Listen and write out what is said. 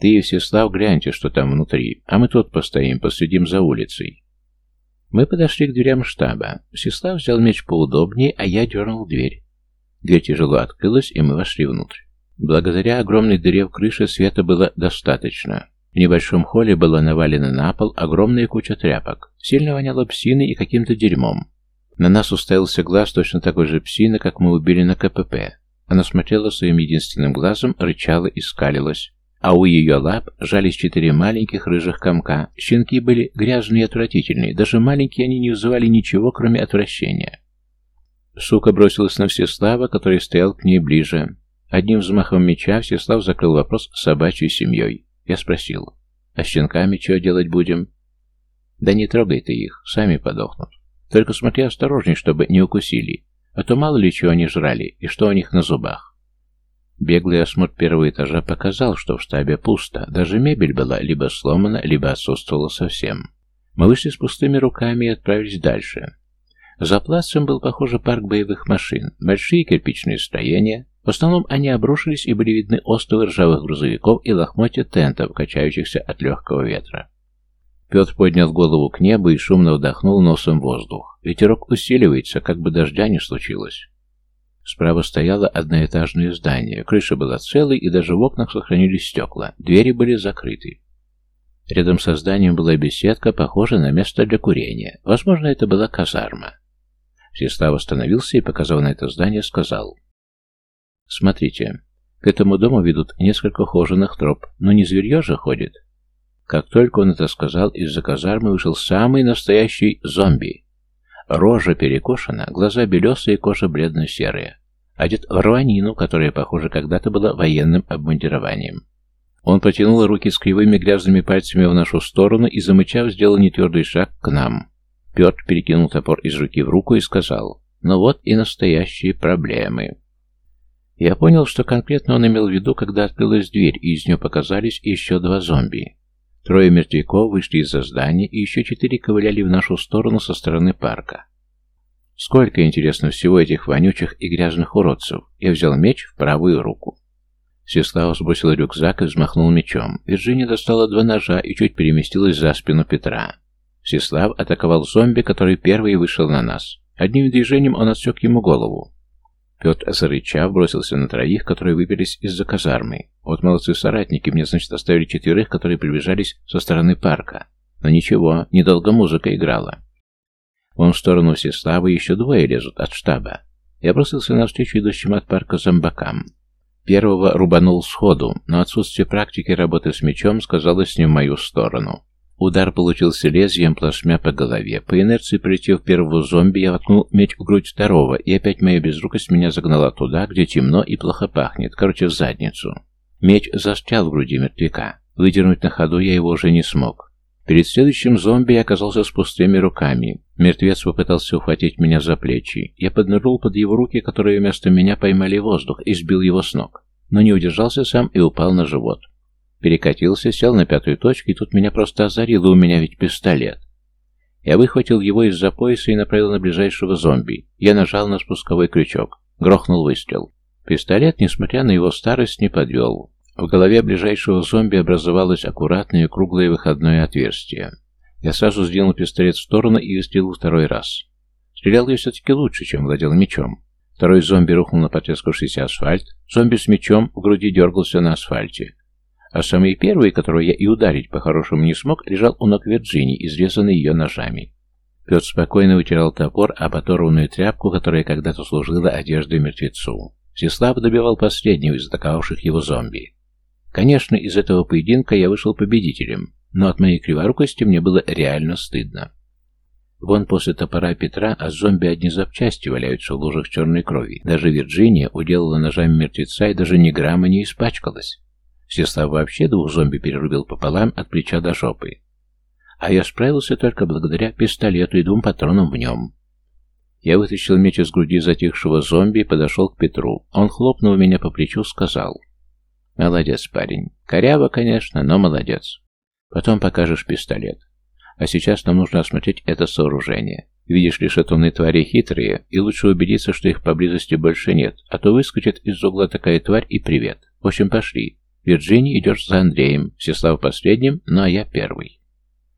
Ты Всеслав гляньте, что там внутри, а мы тут постоим, последим за улицей. Мы подошли к дверям штаба. Всеслав взял меч поудобнее, а я дернул дверь. Дверь тяжело открылась, и мы вошли внутрь. Благодаря огромной дыре в крыше света было достаточно. В небольшом холле была навалена на пол огромная куча тряпок. Сильно воняло псиной и каким-то дерьмом. На нас уставился глаз точно такой же псины, как мы убили на КПП. Она смотрела своим единственным глазом, рычала и скалилась. А у ее лап жались четыре маленьких рыжих комка. Щенки были грязные и отвратительные. Даже маленькие они не вызывали ничего, кроме отвращения. Сука бросилась на Всеслава, который стоял к ней ближе. Одним взмахом меча Всеслав закрыл вопрос с собачьей семьей. Я спросил, а с щенками что делать будем? Да не трогай ты их, сами подохнут. Только смотри осторожней, чтобы не укусили, а то мало ли чего они жрали и что у них на зубах. Беглый осмотр первого этажа показал, что в штабе пусто, даже мебель была либо сломана, либо отсутствовала совсем. Мы вышли с пустыми руками и отправились дальше. За плацем был, похоже, парк боевых машин, большие кирпичные строения, в основном они обрушились и были видны остовы ржавых грузовиков и лохмотья тентов, качающихся от легкого ветра. Петр поднял голову к небу и шумно вдохнул носом воздух. Ветерок усиливается, как бы дождя не случилось. Справа стояло одноэтажное здание. Крыша была целой, и даже в окнах сохранились стекла. Двери были закрыты. Рядом со зданием была беседка, похожая на место для курения. Возможно, это была казарма. Всеслав остановился и, показав на это здание, сказал — Смотрите, к этому дому ведут несколько хоженых троп, но не зверье же ходит. Как только он это сказал, из-за казармы вышел самый настоящий зомби. Рожа перекошена, глаза белесые, кожа бледно-серая. Одет в рванину, которая, похоже, когда-то была военным обмундированием. Он протянул руки с кривыми грязными пальцами в нашу сторону и, замычав, сделал нетвердый шаг к нам. Петр перекинул топор из руки в руку и сказал, «Ну вот и настоящие проблемы». Я понял, что конкретно он имел в виду, когда открылась дверь, и из нее показались еще два зомби. Трое мертвяков вышли из-за здания, и еще четыре ковыляли в нашу сторону со стороны парка. Сколько, интересно, всего этих вонючих и грязных уродцев. Я взял меч в правую руку. Сеслава сбросила рюкзак и взмахнул мечом. Вирджиния достала два ножа и чуть переместилась за спину Петра. Сеслав атаковал зомби, который первый вышел на нас. Одним движением он отсек ему голову. Петр, зарычав, бросился на троих, которые выбились из-за казармы. Вот молодцы соратники, мне, значит, оставили четверых, которые приближались со стороны парка. Но ничего, недолго музыка играла. Вон в сторону Всеславы еще двое лезут от штаба. Я бросился навстречу идущим от парка зомбакам. Первого рубанул сходу, но отсутствие практики работы с мечом сказалось не в мою сторону. Удар получился лезвием плашмя по голове. По инерции, прилетев первого зомби, я воткнул меч в грудь второго, и опять моя безрукость меня загнала туда, где темно и плохо пахнет, короче, в задницу. Меч застрял в груди мертвяка. Выдернуть на ходу я его уже не смог. Перед следующим зомби я оказался с пустыми руками. Мертвец попытался ухватить меня за плечи. Я поднырнул под его руки, которые вместо меня поймали воздух, и сбил его с ног. Но не удержался сам и упал на живот. Перекатился, сел на пятую точку, и тут меня просто озарило, у меня ведь пистолет. Я выхватил его из-за пояса и направил на ближайшего зомби. Я нажал на спусковой крючок. Грохнул выстрел. Пистолет, несмотря на его старость, не подвел. В голове ближайшего зомби образовалось аккуратное круглое выходное отверстие. Я сразу сдвинул пистолет в сторону и выстрелил второй раз. Стрелял я все-таки лучше, чем владел мечом. Второй зомби рухнул на потрескавшийся асфальт. Зомби с мечом в груди дергался на асфальте. А самый первый, которого я и ударить по-хорошему не смог, лежал у ног Вирджинии, изрезанный ее ножами. Петр спокойно вытирал топор об оторванную тряпку, которая когда-то служила одеждой мертвецу. Всеслав добивал последнего из атаковавших его зомби. Конечно, из этого поединка я вышел победителем, но от моей криворукости мне было реально стыдно. Вон после топора Петра от зомби одни запчасти валяются в лужах черной крови. Даже Вирджиния уделала ножами мертвеца и даже ни грамма не испачкалась. Всеслав вообще двух зомби перерубил пополам от плеча до жопы. А я справился только благодаря пистолету и двум патронам в нем. Я вытащил меч из груди затихшего зомби и подошел к Петру. Он хлопнул меня по плечу, сказал. «Молодец, парень. Коряво, конечно, но молодец. Потом покажешь пистолет. А сейчас нам нужно осмотреть это сооружение. Видишь ли, шатуны твари хитрые, и лучше убедиться, что их поблизости больше нет, а то выскочит из угла такая тварь и привет. В общем, пошли. Вирджиния идет за Андреем, Всеслав последним, ну а я первый.